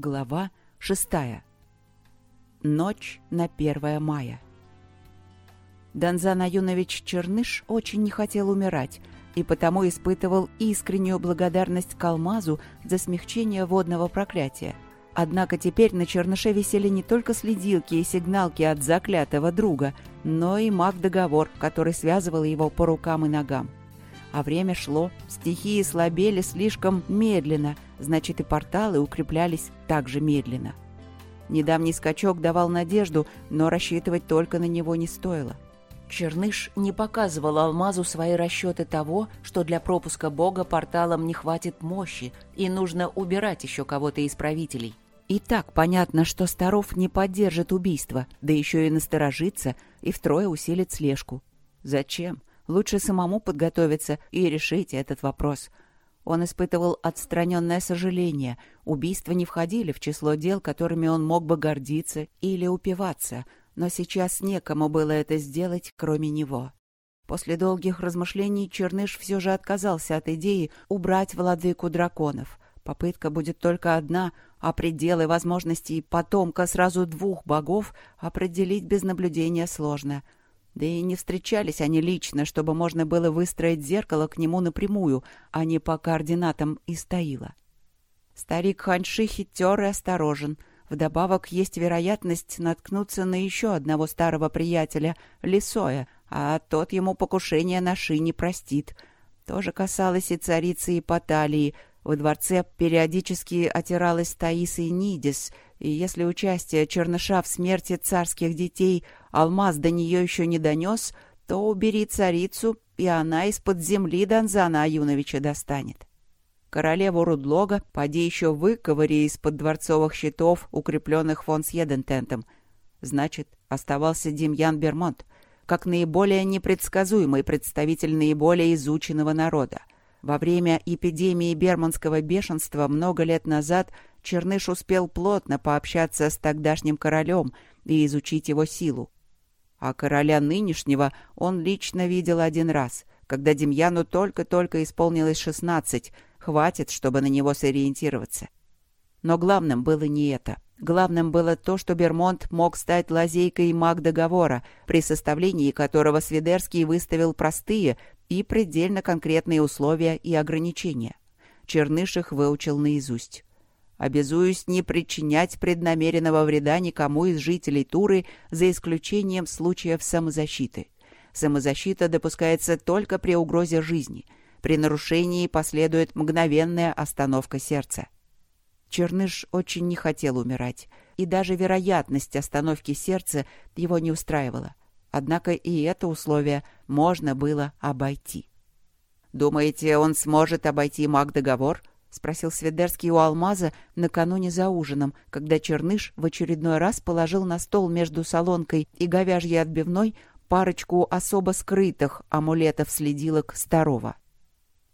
Глава шестая. Ночь на 1 мая. Донзан Аюнович Черныш очень не хотел умирать и потому испытывал искреннюю благодарность к Алмазу за смягчение водного проклятия. Однако теперь на Черныше висели не только следилки и сигналки от заклятого друга, но и маг-договор, который связывал его по рукам и ногам. А время шло, стихии слабели слишком медленно, значит и порталы укреплялись так же медленно. Недавний скачок давал надежду, но рассчитывать только на него не стоило. Черныш не показывал Алмазу свои расчеты того, что для пропуска бога порталом не хватит мощи, и нужно убирать еще кого-то из правителей. И так понятно, что Старов не поддержит убийство, да еще и насторожится, и втрое усилит слежку. Зачем? Лучше самому подготовиться и решить этот вопрос. Он испытывал отстраненное сожаление. Убийства не входили в число дел, которыми он мог бы гордиться или упиваться, но сейчас некому было это сделать, кроме него. После долгих размышлений Черныш все же отказался от идеи убрать владыку драконов. Попытка будет только одна, а пределы возможностей потомка сразу двух богов определить без наблюдения сложно — да и не встречались они лично, чтобы можно было выстроить зеркало к нему напрямую, а не по координатам и стоило. Старик Ханьши хитер и осторожен. Вдобавок есть вероятность наткнуться на еще одного старого приятеля, Лисоя, а тот ему покушение на Ши простит. То же касалось и царицы Ипоталии. Во дворце периодически отиралась Таиса и Нидис — и если участие Черныша в смерти царских детей алмаз до нее еще не донес, то убери царицу, и она из-под земли Донзана Аюновича достанет. Королеву Рудлога поди еще выковыри из-под дворцовых щитов, укрепленных фон Сьедентентом. Значит, оставался Демьян Бермонт, как наиболее непредсказуемый представитель наиболее изученного народа. Во время эпидемии берманского бешенства много лет назад Черныш успел плотно пообщаться с тогдашним королем и изучить его силу. А короля нынешнего он лично видел один раз, когда Демьяну только-только исполнилось шестнадцать, хватит, чтобы на него сориентироваться. Но главным было не это. Главным было то, что Бермонт мог стать лазейкой маг договора, при составлении которого Свидерский выставил простые и предельно конкретные условия и ограничения. Черныш их выучил наизусть. Обязуюсь не причинять преднамеренного вреда никому из жителей Туры, за исключением случаев самозащиты. Самозащита допускается только при угрозе жизни. При нарушении последует мгновенная остановка сердца. Черныш очень не хотел умирать, и даже вероятность остановки сердца его не устраивала. Однако и это условие можно было обойти. «Думаете, он сможет обойти маг-договор?» — спросил Сведерский у Алмаза накануне за ужином, когда Черныш в очередной раз положил на стол между солонкой и говяжьей отбивной парочку особо скрытых амулетов-следилок Старова.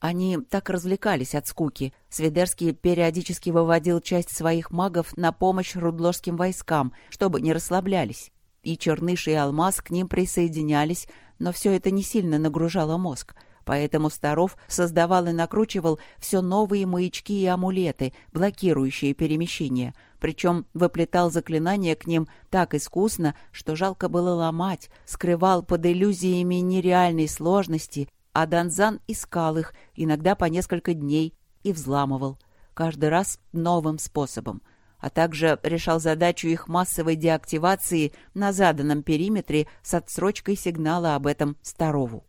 Они так развлекались от скуки. Сведерский периодически выводил часть своих магов на помощь рудложским войскам, чтобы не расслаблялись. И Черныш и Алмаз к ним присоединялись, но все это не сильно нагружало мозг — Поэтому Старов создавал и накручивал все новые маячки и амулеты, блокирующие перемещение, причем выплетал заклинания к ним так искусно, что жалко было ломать, скрывал под иллюзиями нереальной сложности, а Данзан искал их, иногда по несколько дней, и взламывал, каждый раз новым способом — а также решал задачу их массовой деактивации на заданном периметре с отсрочкой сигнала об этом Старову.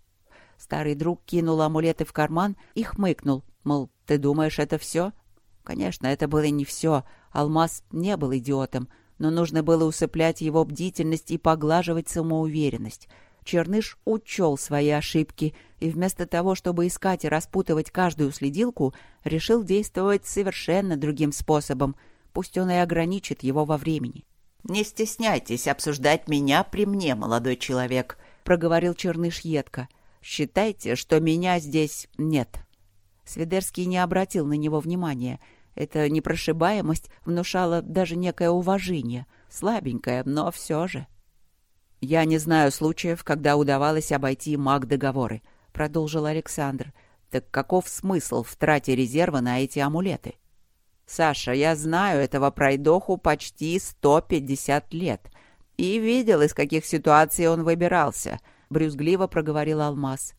Старый друг кинул амулеты в карман и хмыкнул, мол, ты думаешь, это все? Конечно, это было не все. Алмаз не был идиотом, но нужно было усыплять его бдительность и поглаживать самоуверенность. Черныш учел свои ошибки и вместо того, чтобы искать и распутывать каждую следилку, решил действовать совершенно другим способом, пусть он и ограничит его во времени. «Не стесняйтесь обсуждать меня при мне, молодой человек», — проговорил Черныш едко. Считайте, что меня здесь нет». Свидерский не обратил на него внимания. Эта непрошибаемость внушала даже некое уважение. Слабенькое, но все же. «Я не знаю случаев, когда удавалось обойти маг-договоры», — продолжил Александр. «Так каков смысл в трате резерва на эти амулеты?» «Саша, я знаю этого пройдоху почти 150 лет и видел, из каких ситуаций он выбирался», — брюзгливо проговорил Алмаз.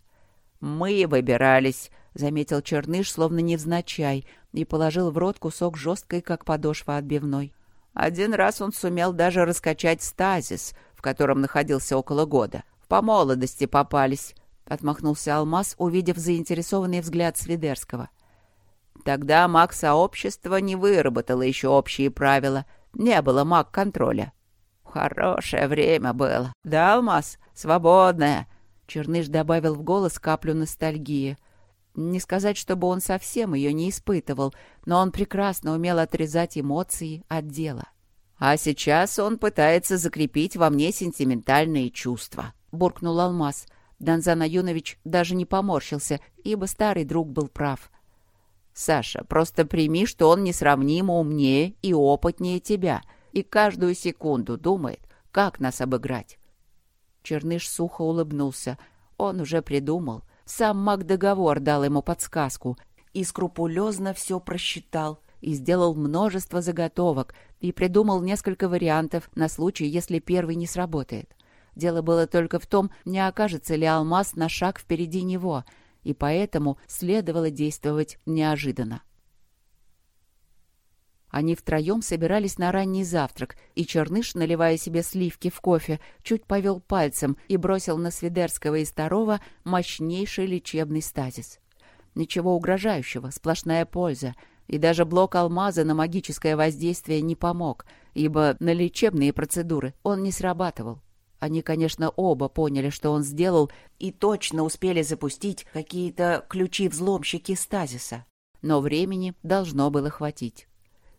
«Мы выбирались», — заметил Черныш, словно невзначай, и положил в рот кусок жесткой, как подошва отбивной. Один раз он сумел даже раскачать стазис, в котором находился около года. По молодости попались, — отмахнулся Алмаз, увидев заинтересованный взгляд Свидерского. Тогда маг-сообщество не выработало еще общие правила. Не было маг-контроля. Хорошее время было. Да, Алмаз? Свободное. Черныш добавил в голос каплю ностальгии. Не сказать, чтобы он совсем ее не испытывал, но он прекрасно умел отрезать эмоции от дела. А сейчас он пытается закрепить во мне сентиментальные чувства, буркнул Алмаз. Донзан Аюнович даже не поморщился, ибо старый друг был прав. «Саша, просто прими, что он несравнимо умнее и опытнее тебя, и каждую секунду думает, как нас обыграть». Черныш сухо улыбнулся. Он уже придумал. Сам маг-договор дал ему подсказку и скрупулезно все просчитал, и сделал множество заготовок, и придумал несколько вариантов на случай, если первый не сработает. Дело было только в том, не окажется ли алмаз на шаг впереди него, и поэтому следовало действовать неожиданно. Они втроем собирались на ранний завтрак, и Черныш, наливая себе сливки в кофе, чуть повел пальцем и бросил на Свидерского и Старова мощнейший лечебный стазис. Ничего угрожающего, сплошная польза, и даже блок алмаза на магическое воздействие не помог, ибо на лечебные процедуры он не срабатывал. Они, конечно, оба поняли, что он сделал, и точно успели запустить какие-то ключи-взломщики стазиса. Но времени должно было хватить.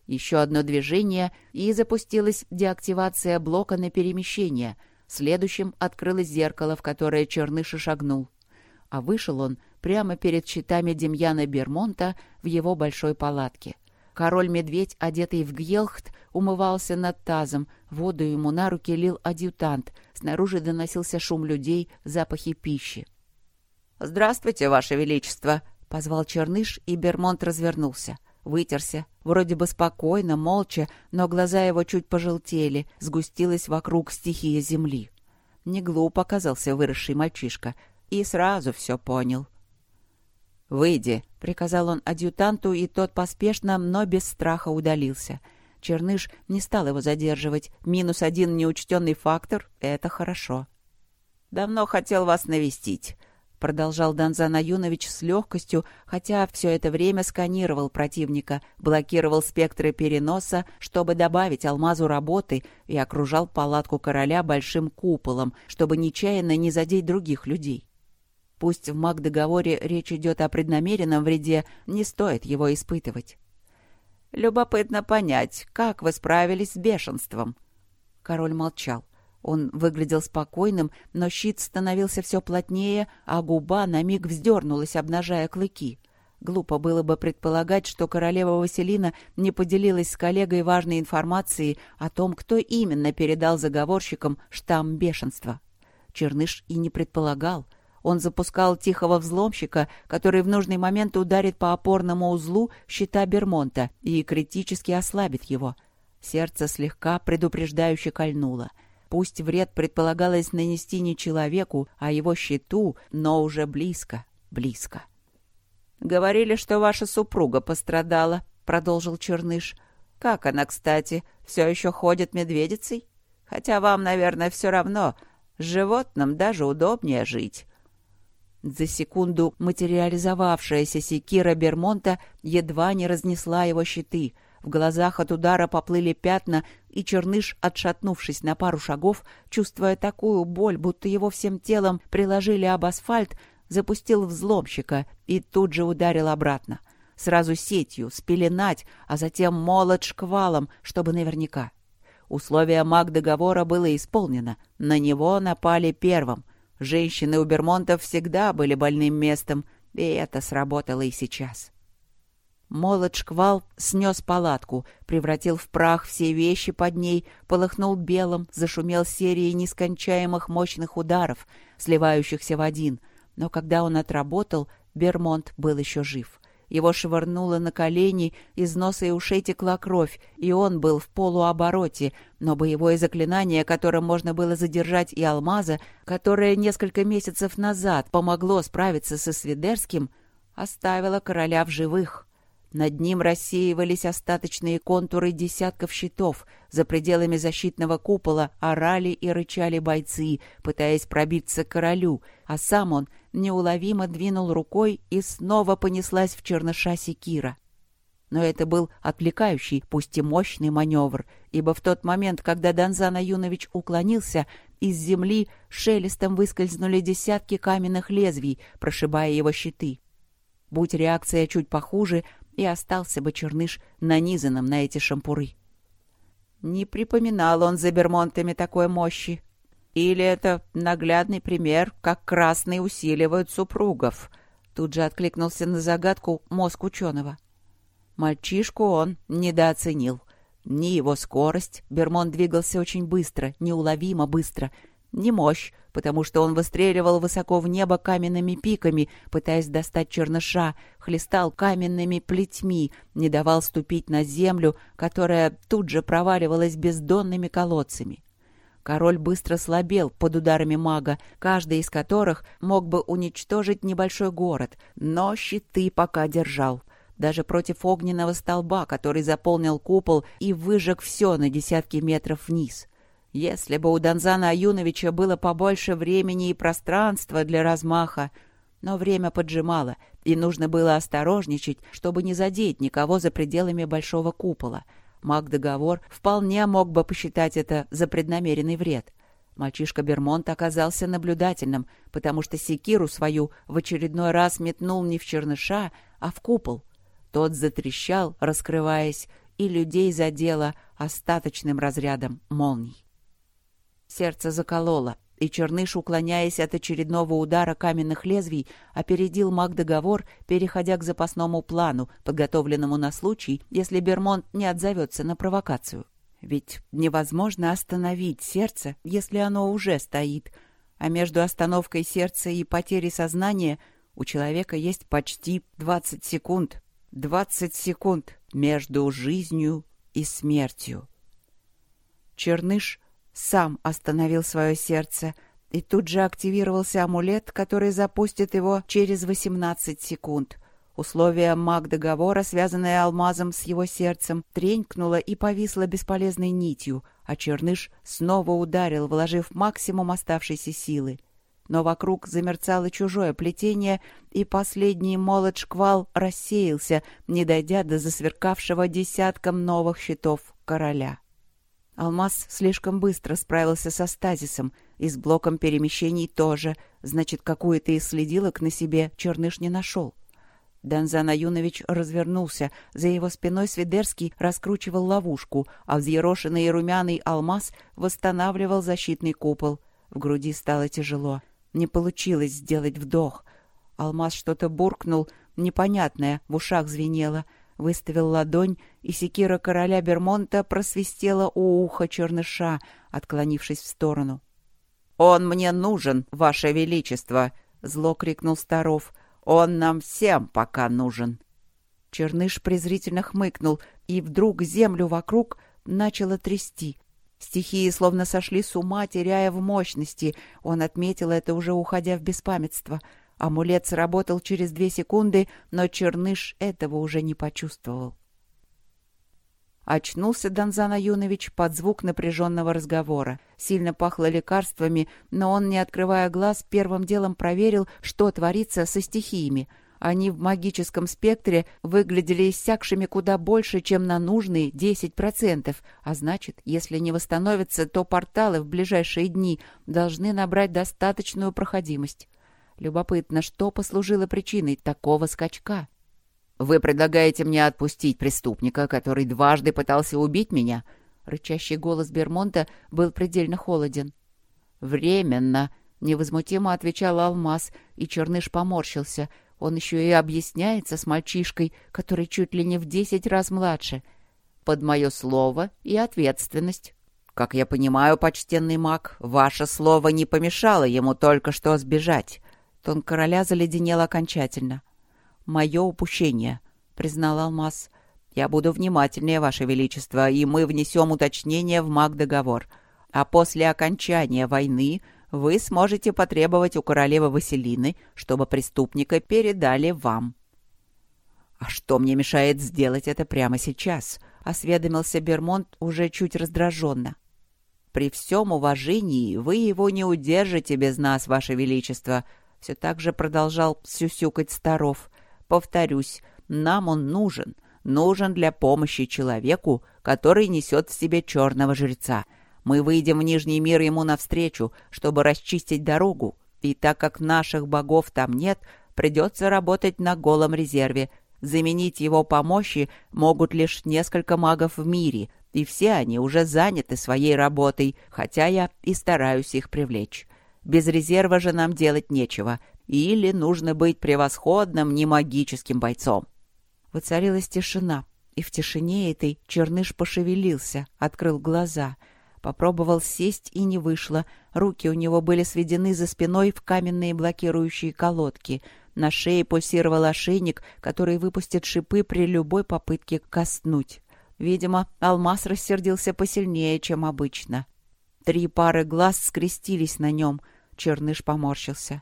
Еще одно движение, и запустилась деактивация блока на перемещение. Следующим открылось зеркало, в которое Черныша шагнул. А вышел он прямо перед щитами Демьяна Бермонта в его большой палатке — Король-медведь, одетый в гелхт, умывался над тазом, воду ему на руки лил адъютант, снаружи доносился шум людей, запахи пищи. «Здравствуйте, Ваше Величество!» — позвал Черныш, и Бермонт развернулся. Вытерся, вроде бы спокойно, молча, но глаза его чуть пожелтели, сгустилась вокруг стихия земли. Не глуп оказался выросший мальчишка, и сразу все понял — «Выйди», — приказал он адъютанту, и тот поспешно, но без страха удалился. Черныш не стал его задерживать. Минус один неучтенный фактор — это хорошо. «Давно хотел вас навестить», — продолжал Донзан Аюнович с легкостью, хотя все это время сканировал противника, блокировал спектры переноса, чтобы добавить алмазу работы и окружал палатку короля большим куполом, чтобы нечаянно не задеть других людей. Пусть в маг-договоре речь идет о преднамеренном вреде, не стоит его испытывать. «Любопытно понять, как вы справились с бешенством?» Король молчал. Он выглядел спокойным, но щит становился все плотнее, а губа на миг вздернулась, обнажая клыки. Глупо было бы предполагать, что королева Василина не поделилась с коллегой важной информацией о том, кто именно передал заговорщикам штамм бешенства. Черныш и не предполагал — он запускал тихого взломщика, который в нужный момент ударит по опорному узлу щита Бермонта и критически ослабит его. Сердце слегка предупреждающе кольнуло. Пусть вред предполагалось нанести не человеку, а его щиту, но уже близко, близко. «Говорили, что ваша супруга пострадала», — продолжил Черныш. «Как она, кстати, все еще ходит медведицей? Хотя вам, наверное, все равно. С животным даже удобнее жить». За секунду материализовавшаяся секира Бермонта едва не разнесла его щиты. В глазах от удара поплыли пятна, и Черныш, отшатнувшись на пару шагов, чувствуя такую боль, будто его всем телом приложили об асфальт, запустил взломщика и тут же ударил обратно. Сразу сетью, спеленать, а затем молот шквалом, чтобы наверняка. Условие маг-договора было исполнено. На него напали первым — Женщины у Бермонтов всегда были больным местом, и это сработало и сейчас. Молот шквал снес палатку, превратил в прах все вещи под ней, полыхнул белым, зашумел серией нескончаемых мощных ударов, сливающихся в один. Но когда он отработал, Бермонт был еще жив. Его швырнуло на колени, из носа и ушей текла кровь, и он был в полуобороте, но боевое заклинание, которым можно было задержать и алмаза, которое несколько месяцев назад помогло справиться со Свидерским, оставило короля в живых. Над ним рассеивались остаточные контуры десятков щитов. За пределами защитного купола орали и рычали бойцы, пытаясь пробиться к королю, а сам он неуловимо двинул рукой и снова понеслась в черныша секира. Но это был отвлекающий, пусть и мощный маневр, ибо в тот момент, когда Донзан Аюнович уклонился, из земли шелестом выскользнули десятки каменных лезвий, прошибая его щиты. Будь реакция чуть похуже, и остался бы черныш нанизанным на эти шампуры. Не припоминал он за Бермонтами такой мощи. Или это наглядный пример, как красные усиливают супругов. Тут же откликнулся на загадку мозг ученого. Мальчишку он недооценил. Ни его скорость, Бермон двигался очень быстро, неуловимо быстро, ни мощь, потому что он выстреливал высоко в небо каменными пиками, пытаясь достать черныша, хлестал каменными плетьми, не давал ступить на землю, которая тут же проваливалась бездонными колодцами. Король быстро слабел под ударами мага, каждый из которых мог бы уничтожить небольшой город, но щиты пока держал. Даже против огненного столба, который заполнил купол и выжег все на десятки метров вниз — если бы у Донзана Аюновича было побольше времени и пространства для размаха, но время поджимало, и нужно было осторожничать, чтобы не задеть никого за пределами большого купола. Маг-договор вполне мог бы посчитать это за преднамеренный вред. Мальчишка Бермонт оказался наблюдательным, потому что секиру свою в очередной раз метнул не в черныша, а в купол. Тот затрещал, раскрываясь, и людей задело остаточным разрядом молний. Сердце закололо, и Черныш, уклоняясь от очередного удара каменных лезвий, опередил маг-договор, переходя к запасному плану, подготовленному на случай, если Бермонт не отзовется на провокацию. Ведь невозможно остановить сердце, если оно уже стоит, а между остановкой сердца и потерей сознания у человека есть почти 20 секунд. 20 секунд между жизнью и смертью. Черныш сам остановил свое сердце, и тут же активировался амулет, который запустит его через 18 секунд. Условие маг-договора, связанное алмазом с его сердцем, тренькнуло и повисло бесполезной нитью, а Черныш снова ударил, вложив максимум оставшейся силы. Но вокруг замерцало чужое плетение, и последний молот-шквал рассеялся, не дойдя до засверкавшего десятком новых щитов короля. Алмаз слишком быстро справился со стазисом, и с блоком перемещений тоже, значит, какую-то из следилок на себе черныш не нашел. Данзан Аюнович развернулся, за его спиной Свидерский раскручивал ловушку, а взъерошенный и румяный алмаз восстанавливал защитный купол. В груди стало тяжело. Не получилось сделать вдох. Алмаз что-то буркнул, непонятное, в ушах звенело — выставил ладонь, и секира короля Бермонта просвистела у уха черныша, отклонившись в сторону. «Он мне нужен, ваше величество!» — зло крикнул Старов. «Он нам всем пока нужен!» Черныш презрительно хмыкнул, и вдруг землю вокруг начало трясти. Стихии словно сошли с ума, теряя в мощности. Он отметил это, уже уходя в беспамятство — Амулет сработал через две секунды, но Черныш этого уже не почувствовал. Очнулся Донзан Аюнович под звук напряженного разговора. Сильно пахло лекарствами, но он, не открывая глаз, первым делом проверил, что творится со стихиями. Они в магическом спектре выглядели иссякшими куда больше, чем на нужные 10%, а значит, если не восстановятся, то порталы в ближайшие дни должны набрать достаточную проходимость. Любопытно, что послужило причиной такого скачка? «Вы предлагаете мне отпустить преступника, который дважды пытался убить меня?» Рычащий голос Бермонта был предельно холоден. «Временно», — невозмутимо отвечал Алмаз, и Черныш поморщился. Он еще и объясняется с мальчишкой, который чуть ли не в десять раз младше. «Под мое слово и ответственность». «Как я понимаю, почтенный маг, ваше слово не помешало ему только что сбежать. Тон короля заледенел окончательно. «Мое упущение», — признал Алмаз. «Я буду внимательнее, Ваше Величество, и мы внесем уточнение в маг-договор. А после окончания войны вы сможете потребовать у королевы Василины, чтобы преступника передали вам». «А что мне мешает сделать это прямо сейчас?» — осведомился Бермонт уже чуть раздраженно. «При всем уважении вы его не удержите без нас, Ваше Величество», — все так же продолжал сюсюкать Старов. «Повторюсь, нам он нужен, нужен для помощи человеку, который несет в себе черного жреца. Мы выйдем в Нижний мир ему навстречу, чтобы расчистить дорогу, и так как наших богов там нет, придется работать на голом резерве. Заменить его помощи могут лишь несколько магов в мире, и все они уже заняты своей работой, хотя я и стараюсь их привлечь. Без резерва же нам делать нечего, или нужно быть превосходным немагическим бойцом. Воцарилась тишина, и в тишине этой Черныш пошевелился, открыл глаза. Попробовал сесть и не вышло. Руки у него были сведены за спиной в каменные блокирующие колодки. На шее пульсировал ошейник, который выпустит шипы при любой попытке коснуть. Видимо, алмаз рассердился посильнее, чем обычно. Три пары глаз скрестились на нем. Черныш поморщился.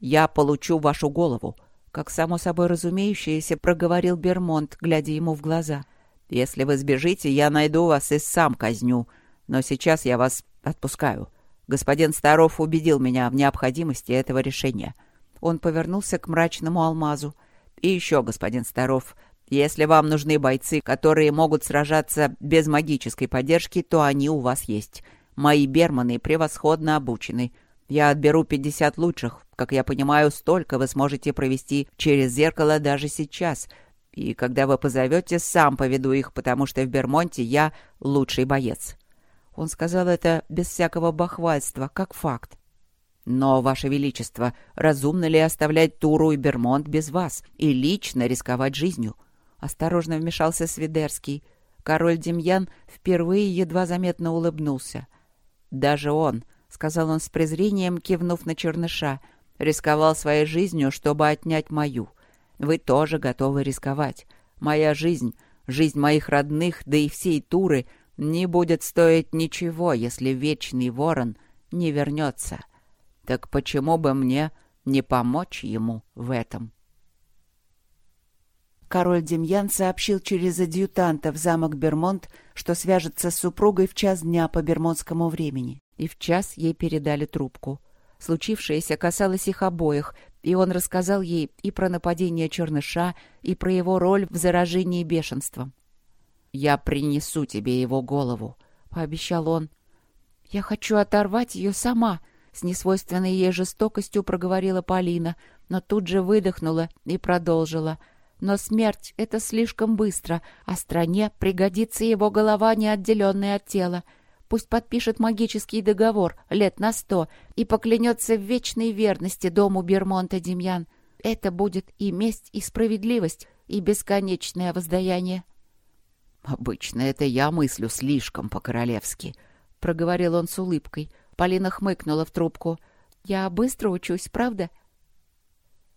«Я получу вашу голову», как само собой разумеющееся, проговорил Бермонт, глядя ему в глаза. «Если вы сбежите, я найду вас и сам казню. Но сейчас я вас отпускаю. Господин Старов убедил меня в необходимости этого решения». Он повернулся к мрачному алмазу. «И еще, господин Старов, если вам нужны бойцы, которые могут сражаться без магической поддержки, то они у вас есть. Мои берманы превосходно обучены. Я отберу 50 лучших. Как я понимаю, столько вы сможете провести через зеркало даже сейчас. И когда вы позовете, сам поведу их, потому что в Бермонте я лучший боец». Он сказал это без всякого бахвальства, как факт. «Но, Ваше Величество, разумно ли оставлять Туру и Бермонт без вас и лично рисковать жизнью?» Осторожно вмешался Свидерский. Король Демьян впервые едва заметно улыбнулся. «Даже он», — сказал он с презрением, кивнув на черныша, — «рисковал своей жизнью, чтобы отнять мою. Вы тоже готовы рисковать. Моя жизнь, жизнь моих родных, да и всей Туры не будет стоить ничего, если Вечный Ворон не вернется. Так почему бы мне не помочь ему в этом?» Король Демьян сообщил через адъютанта в замок Бермонт, что свяжется с супругой в час дня по бермонтскому времени. И в час ей передали трубку. Случившееся касалось их обоих, и он рассказал ей и про нападение черныша, и про его роль в заражении бешенством. «Я принесу тебе его голову», — пообещал он. «Я хочу оторвать ее сама», — с несвойственной ей жестокостью проговорила Полина, но тут же выдохнула и продолжила — но смерть — это слишком быстро, а стране пригодится его голова, не отделенная от тела. Пусть подпишет магический договор лет на сто и поклянется в вечной верности дому Бермонта Демьян. Это будет и месть, и справедливость, и бесконечное воздаяние. «Обычно это я мыслю слишком по-королевски», — проговорил он с улыбкой. Полина хмыкнула в трубку. «Я быстро учусь, правда?»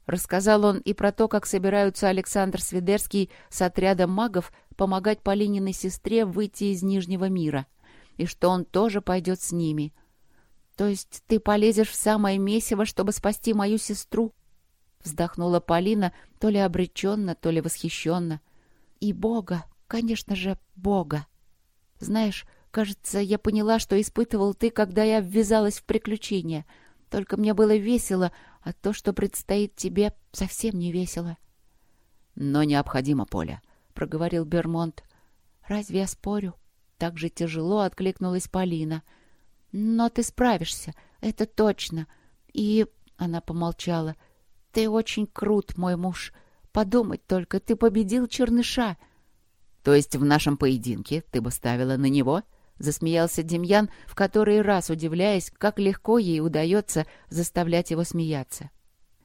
Рассказал он и про то, как собираются Александр Свидерский с отрядом магов помогать Полининой сестре выйти из Нижнего мира, и что он тоже пойдет с ними. «То есть ты полезешь в самое месиво, чтобы спасти мою сестру?» Вздохнула Полина, то ли обреченно, то ли восхищенно. «И Бога, конечно же, Бога. Знаешь, кажется, я поняла, что испытывал ты, когда я ввязалась в приключения. Только мне было весело, а то, что предстоит тебе, совсем не весело. — Но необходимо, Поля, — проговорил Бермонт. — Разве я спорю? Так же тяжело откликнулась Полина. — Но ты справишься, это точно. И... — она помолчала. — Ты очень крут, мой муж. Подумать только, ты победил черныша. — То есть в нашем поединке ты бы ставила на него? —— засмеялся Демьян, в который раз удивляясь, как легко ей удается заставлять его смеяться.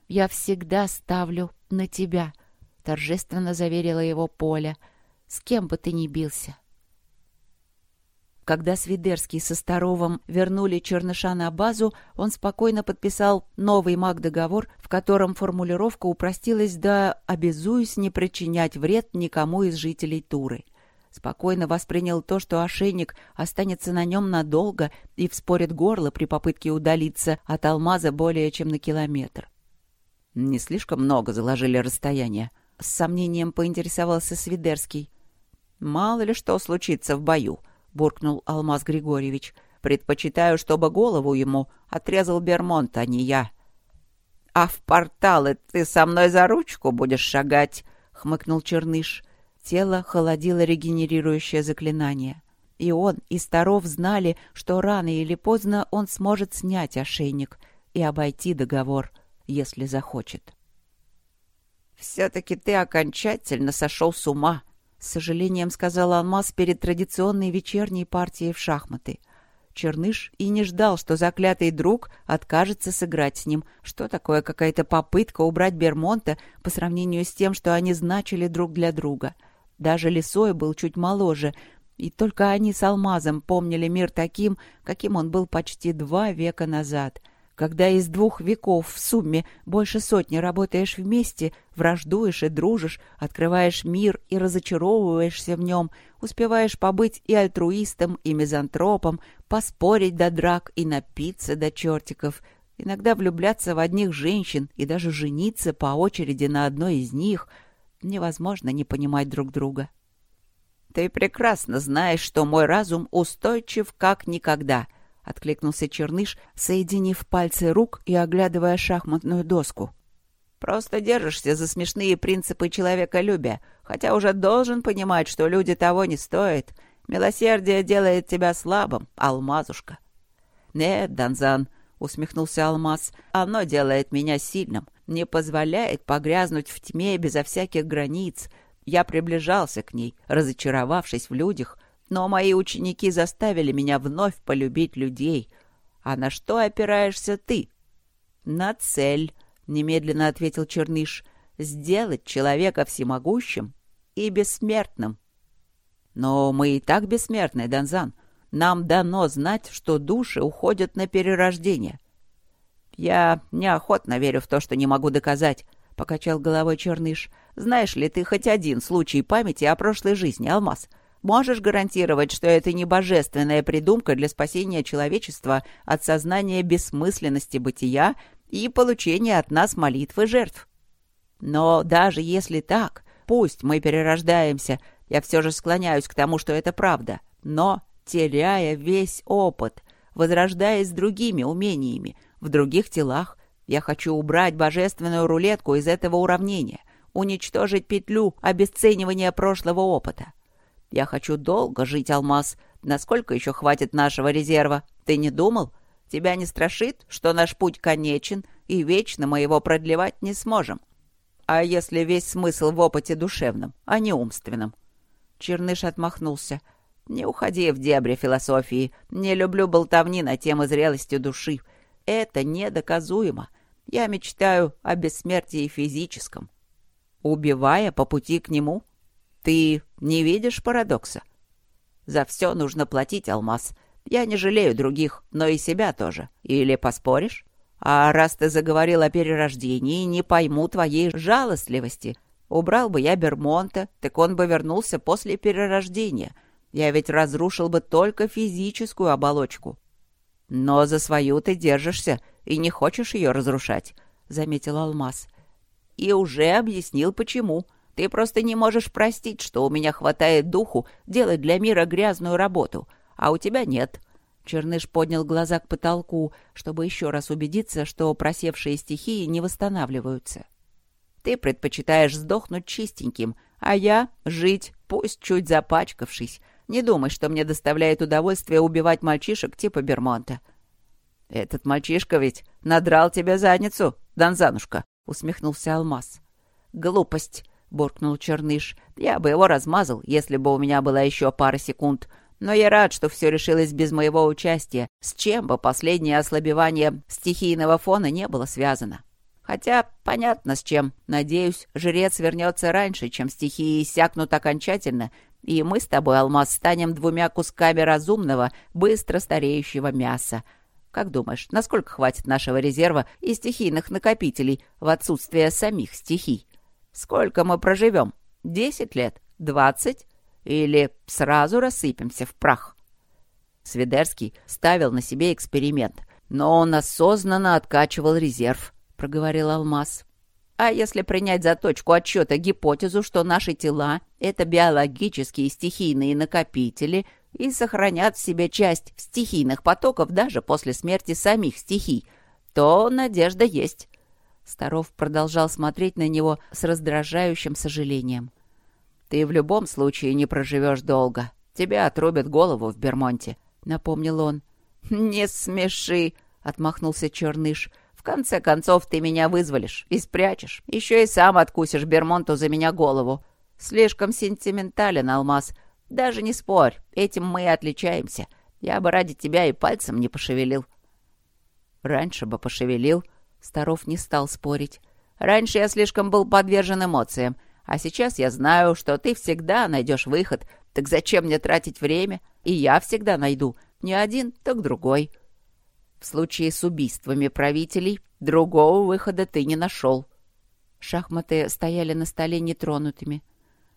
«Я всегда ставлю на тебя», — торжественно заверила его Поля, — «с кем бы ты ни бился». Когда Свидерский со Старовым вернули Черныша на базу, он спокойно подписал новый маг-договор, в котором формулировка упростилась до «обязуюсь не причинять вред никому из жителей Туры». Спокойно воспринял то, что ошейник останется на нем надолго и вспорит горло при попытке удалиться от алмаза более чем на километр. «Не слишком много заложили расстояние», — с сомнением поинтересовался Свидерский. «Мало ли что случится в бою», — буркнул Алмаз Григорьевич. «Предпочитаю, чтобы голову ему отрезал Бермонт, а не я». «А в порталы ты со мной за ручку будешь шагать?» — хмыкнул Черныш. Тело холодило регенерирующее заклинание. И он, и Старов знали, что рано или поздно он сможет снять ошейник и обойти договор, если захочет. «Все-таки ты окончательно сошел с ума», — с сожалением сказал Алмаз перед традиционной вечерней партией в шахматы. Черныш и не ждал, что заклятый друг откажется сыграть с ним. Что такое какая-то попытка убрать Бермонта по сравнению с тем, что они значили друг для друга? Даже Лисой был чуть моложе, и только они с Алмазом помнили мир таким, каким он был почти два века назад — когда из двух веков в сумме больше сотни работаешь вместе, враждуешь и дружишь, открываешь мир и разочаровываешься в нем, успеваешь побыть и альтруистом, и мизантропом, поспорить до драк и напиться до чертиков, иногда влюбляться в одних женщин и даже жениться по очереди на одной из них, невозможно не понимать друг друга. Ты прекрасно знаешь, что мой разум устойчив как никогда — откликнулся Черныш, соединив пальцы рук и оглядывая шахматную доску. «Просто держишься за смешные принципы человеколюбия, хотя уже должен понимать, что люди того не стоят. Милосердие делает тебя слабым, алмазушка». «Нет, Данзан», — усмехнулся Алмаз, — «оно делает меня сильным, не позволяет погрязнуть в тьме безо всяких границ. Я приближался к ней, разочаровавшись в людях, но мои ученики заставили меня вновь полюбить людей. А на что опираешься ты? — На цель, — немедленно ответил Черныш, — сделать человека всемогущим и бессмертным. Но мы и так бессмертны, Донзан. Нам дано знать, что души уходят на перерождение. Я неохотно верю в то, что не могу доказать, — покачал головой Черныш. Знаешь ли ты хоть один случай памяти о прошлой жизни, Алмаз? Можешь гарантировать, что это не божественная придумка для спасения человечества от сознания бессмысленности бытия и получения от нас молитвы жертв? Но даже если так, пусть мы перерождаемся, я все же склоняюсь к тому, что это правда, но теряя весь опыт, возрождаясь другими умениями, в других телах, я хочу убрать божественную рулетку из этого уравнения, уничтожить петлю обесценивания прошлого опыта. Я хочу долго жить, Алмаз. Насколько еще хватит нашего резерва? Ты не думал? Тебя не страшит, что наш путь конечен, и вечно мы его продлевать не сможем? А если весь смысл в опыте душевном, а не умственном?» Черныш отмахнулся. «Не уходи в дебри философии. Не люблю болтовни на тему зрелости души. Это недоказуемо. Я мечтаю о бессмертии физическом. Убивая по пути к нему, ты не видишь парадокса? За все нужно платить, Алмаз. Я не жалею других, но и себя тоже. Или поспоришь? А раз ты заговорил о перерождении, не пойму твоей жалостливости. Убрал бы я Бермонта, так он бы вернулся после перерождения. Я ведь разрушил бы только физическую оболочку. Но за свою ты держишься и не хочешь ее разрушать, — заметил Алмаз. И уже объяснил, почему. — ты просто не можешь простить, что у меня хватает духу делать для мира грязную работу, а у тебя нет». Черныш поднял глаза к потолку, чтобы еще раз убедиться, что просевшие стихии не восстанавливаются. «Ты предпочитаешь сдохнуть чистеньким, а я — жить, пусть чуть запачкавшись. Не думай, что мне доставляет удовольствие убивать мальчишек типа Бермонта». «Этот мальчишка ведь надрал тебе задницу, Донзанушка», — усмехнулся Алмаз. «Глупость. — буркнул Черныш. «Я бы его размазал, если бы у меня была еще пара секунд. Но я рад, что все решилось без моего участия, с чем бы последнее ослабевание стихийного фона не было связано. Хотя понятно с чем. Надеюсь, жрец вернется раньше, чем стихии иссякнут окончательно, И мы с тобой, Алмаз, станем двумя кусками разумного, быстро стареющего мяса. Как думаешь, насколько хватит нашего резерва и стихийных накопителей в отсутствие самих стихий? Сколько мы проживем? Десять лет? Двадцать? Или сразу рассыпемся в прах?» Свидерский ставил на себе эксперимент, но он осознанно откачивал резерв, проговорил Алмаз. А если принять за точку отсчета гипотезу, что наши тела — это биологические стихийные накопители и сохранят в себе часть стихийных потоков даже после смерти самих стихий, то надежда есть. Старов продолжал смотреть на него с раздражающим сожалением. «Ты в любом случае не проживешь долго. Тебя отрубят голову в Бермонте», — напомнил он. «Не смеши», — отмахнулся Черныш. В конце концов, ты меня вызволишь и спрячешь. Еще и сам откусишь Бермонту за меня голову. Слишком сентиментален, Алмаз. Даже не спорь, этим мы и отличаемся. Я бы ради тебя и пальцем не пошевелил. Раньше бы пошевелил. Старов не стал спорить. Раньше я слишком был подвержен эмоциям. А сейчас я знаю, что ты всегда найдешь выход. Так зачем мне тратить время? И я всегда найду. Не один, так другой. В случае с убийствами правителей другого выхода ты не нашел. Шахматы стояли на столе нетронутыми.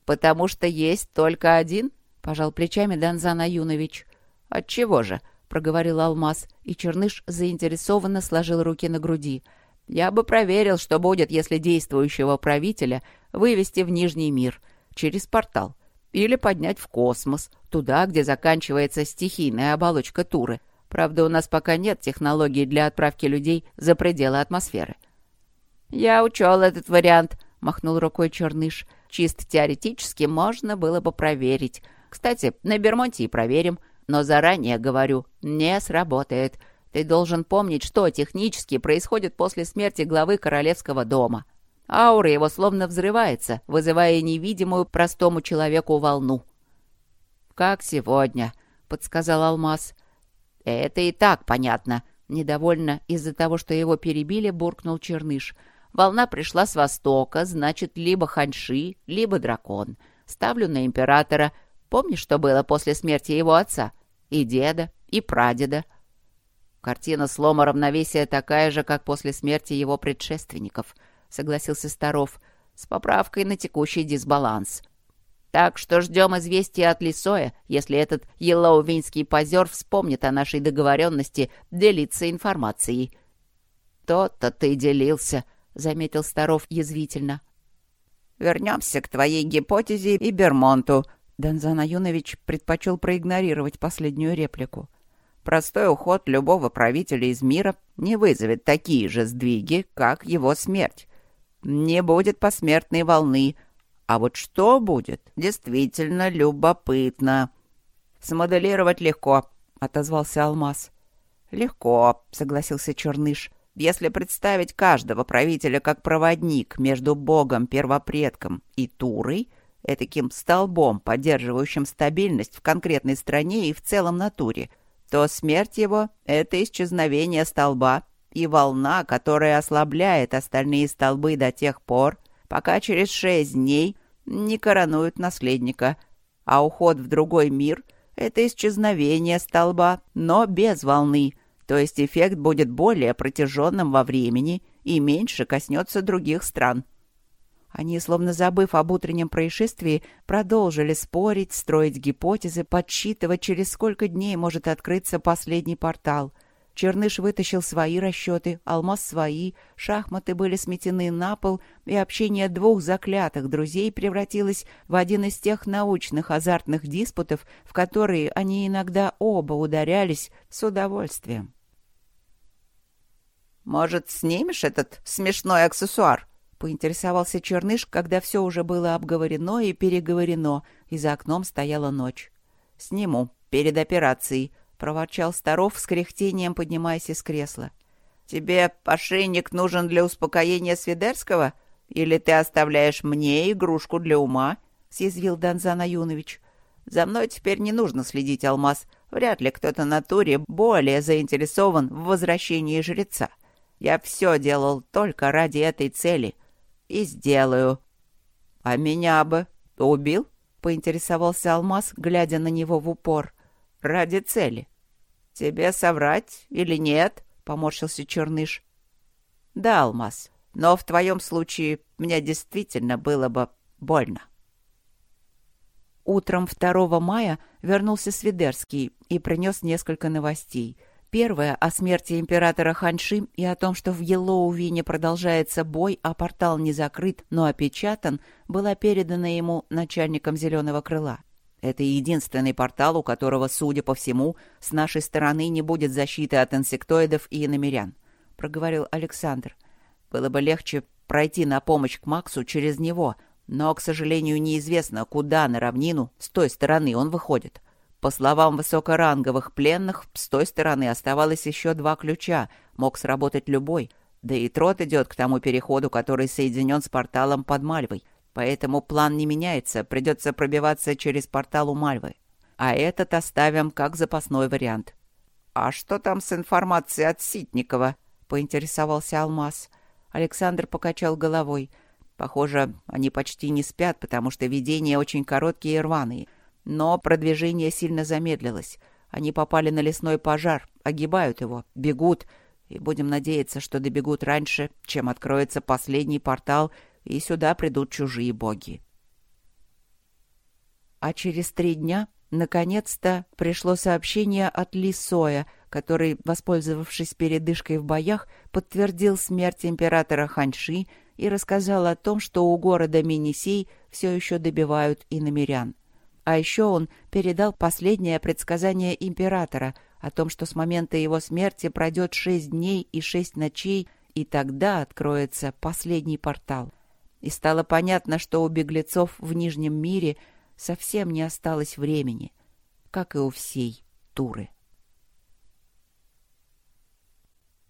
«Потому что есть только один?» — пожал плечами Данзан Аюнович. «Отчего же?» — проговорил Алмаз, и Черныш заинтересованно сложил руки на груди. «Я бы проверил, что будет, если действующего правителя вывести в Нижний мир, через портал, или поднять в космос, туда, где заканчивается стихийная оболочка Туры. Правда, у нас пока нет технологий для отправки людей за пределы атмосферы. «Я учел этот вариант», — махнул рукой Черныш. «Чисто теоретически можно было бы проверить. Кстати, на Бермонте и проверим. Но заранее говорю, не сработает. Ты должен помнить, что технически происходит после смерти главы королевского дома. Аура его словно взрывается, вызывая невидимую простому человеку волну». «Как сегодня», — подсказал Алмаз. «Это и так понятно», — недовольно из-за того, что его перебили, буркнул Черныш. «Волна пришла с востока, значит, либо ханьши, либо дракон. Ставлю на императора. Помнишь, что было после смерти его отца? И деда, и прадеда?» «Картина слома равновесия такая же, как после смерти его предшественников», — согласился Старов, «с поправкой на текущий дисбаланс. Так что ждем известия от Лисоя, если этот елоувинский позер вспомнит о нашей договоренности делиться информацией. «То-то ты делился», — заметил Старов язвительно. «Вернемся к твоей гипотезе и Бермонту», — Донзан Аюнович предпочел проигнорировать последнюю реплику. «Простой уход любого правителя из мира не вызовет такие же сдвиги, как его смерть. Не будет посмертной волны, а вот что будет, действительно любопытно. Смоделировать легко, отозвался Алмаз. Легко, согласился Черныш. Если представить каждого правителя как проводник между богом-первопредком и Турой, этаким столбом, поддерживающим стабильность в конкретной стране и в целом натуре, то смерть его — это исчезновение столба и волна, которая ослабляет остальные столбы до тех пор, пока через шесть дней не коронуют наследника, а уход в другой мир — это исчезновение столба, но без волны, то есть эффект будет более протяженным во времени и меньше коснется других стран. Они, словно забыв об утреннем происшествии, продолжили спорить, строить гипотезы, подсчитывать, через сколько дней может открыться последний портал — Черныш вытащил свои расчеты, алмаз свои, шахматы были сметены на пол, и общение двух заклятых друзей превратилось в один из тех научных азартных диспутов, в которые они иногда оба ударялись с удовольствием. «Может, снимешь этот смешной аксессуар?» — поинтересовался Черныш, когда все уже было обговорено и переговорено, и за окном стояла ночь. «Сниму, перед операцией», проворчал Старов с кряхтением, поднимаясь из кресла. «Тебе ошейник нужен для успокоения Свидерского? Или ты оставляешь мне игрушку для ума?» — съязвил Донзан Аюнович. «За мной теперь не нужно следить, Алмаз. Вряд ли кто-то на туре более заинтересован в возвращении жреца. Я все делал только ради этой цели. И сделаю. А меня бы убил?» — поинтересовался Алмаз, глядя на него в упор. «Ради цели». «Тебе соврать или нет?» — поморщился Черныш. «Да, Алмаз, но в твоем случае мне действительно было бы больно». Утром 2 мая вернулся Свидерский и принес несколько новостей. Первая о смерти императора Ханьши и о том, что в Елоувине продолжается бой, а портал не закрыт, но опечатан, была передана ему начальником «Зеленого крыла». Это единственный портал, у которого, судя по всему, с нашей стороны не будет защиты от инсектоидов и иномерян, — проговорил Александр. Было бы легче пройти на помощь к Максу через него — но, к сожалению, неизвестно, куда на равнину с той стороны он выходит. По словам высокоранговых пленных, с той стороны оставалось еще два ключа, мог сработать любой. Да и трот идет к тому переходу, который соединен с порталом под Мальвой. Поэтому план не меняется, придется пробиваться через портал у Мальвы. А этот оставим как запасной вариант. «А что там с информацией от Ситникова?» — поинтересовался Алмаз. Александр покачал головой — Похоже, они почти не спят, потому что видения очень короткие и рваные. Но продвижение сильно замедлилось. Они попали на лесной пожар, огибают его, бегут, и будем надеяться, что добегут раньше, чем откроется последний портал, и сюда придут чужие боги. А через три дня, наконец-то, пришло сообщение от Лисоя, который, воспользовавшись передышкой в боях, подтвердил смерть императора Ханьши и рассказал о том, что у города Минисей все еще добивают иномерян. А еще он передал последнее предсказание императора о том, что с момента его смерти пройдет шесть дней и шесть ночей, и тогда откроется последний портал. И стало понятно, что у беглецов в Нижнем мире совсем не осталось времени, как и у всей Туры.